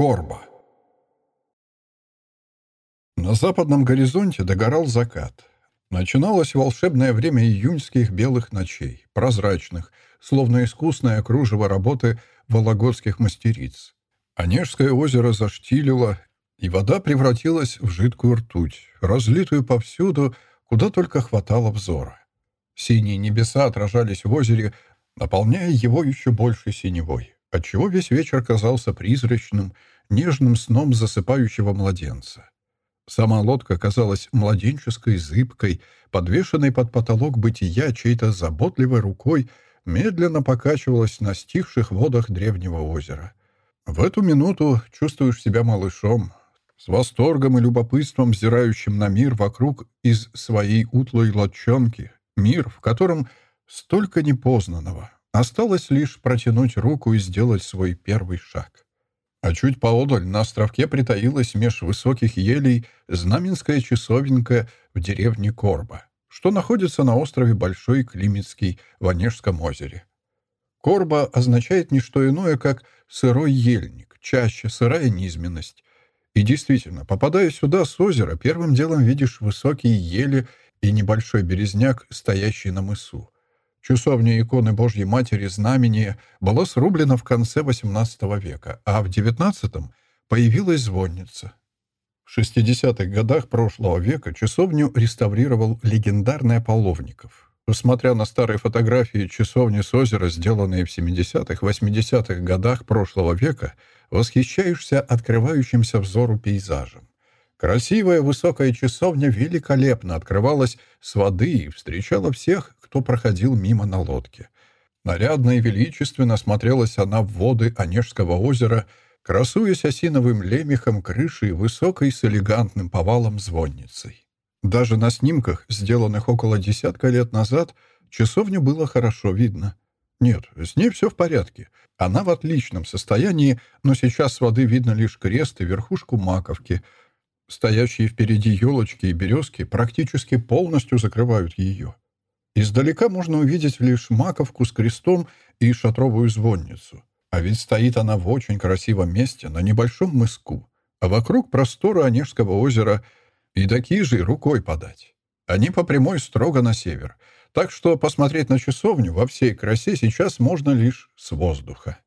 Корба. На западном горизонте догорал закат. Начиналось волшебное время июньских белых ночей, прозрачных, словно искусное кружево работы вологодских мастериц. Онежское озеро заштилило, и вода превратилась в жидкую ртуть, разлитую повсюду, куда только хватало взора. Синие небеса отражались в озере, наполняя его еще большей синевой отчего весь вечер казался призрачным, нежным сном засыпающего младенца. Сама лодка казалась младенческой, зыбкой, подвешенной под потолок бытия чьей-то заботливой рукой, медленно покачивалась на стихших водах древнего озера. В эту минуту чувствуешь себя малышом, с восторгом и любопытством взирающим на мир вокруг из своей утлой лодчонки, мир, в котором столько непознанного, Осталось лишь протянуть руку и сделать свой первый шаг. А чуть поодаль на островке притаилась меж высоких елей знаменская часовенка в деревне Корба, что находится на острове Большой Климецкий в Онежском озере. Корба означает не что иное, как сырой ельник, чаще сырая низменность. И действительно, попадая сюда с озера, первым делом видишь высокие ели и небольшой березняк, стоящий на мысу. Часовня иконы Божьей Матери Знамени была срублена в конце XVIII века, а в XIX появилась звонница. В 60-х годах прошлого века часовню реставрировал легендарный Аполловников. Несмотря на старые фотографии часовни с озера, сделанные в 70-х, 80-х годах прошлого века, восхищаешься открывающимся взору пейзажем. Красивая высокая часовня великолепно открывалась с воды и встречала всех, кто проходил мимо на лодке. Нарядно и величественно смотрелась она в воды Онежского озера, красуясь осиновым лемехом крыши и высокой с элегантным повалом звонницей. Даже на снимках, сделанных около десятка лет назад, часовню было хорошо видно. Нет, с ней все в порядке. Она в отличном состоянии, но сейчас с воды видно лишь крест и верхушку маковки. Стоящие впереди елочки и березки практически полностью закрывают ее. Издалека можно увидеть лишь маковку с крестом и шатровую звонницу. А ведь стоит она в очень красивом месте, на небольшом мыску, а вокруг простора Онежского озера и такие же рукой подать. Они по прямой строго на север, так что посмотреть на часовню во всей красе сейчас можно лишь с воздуха.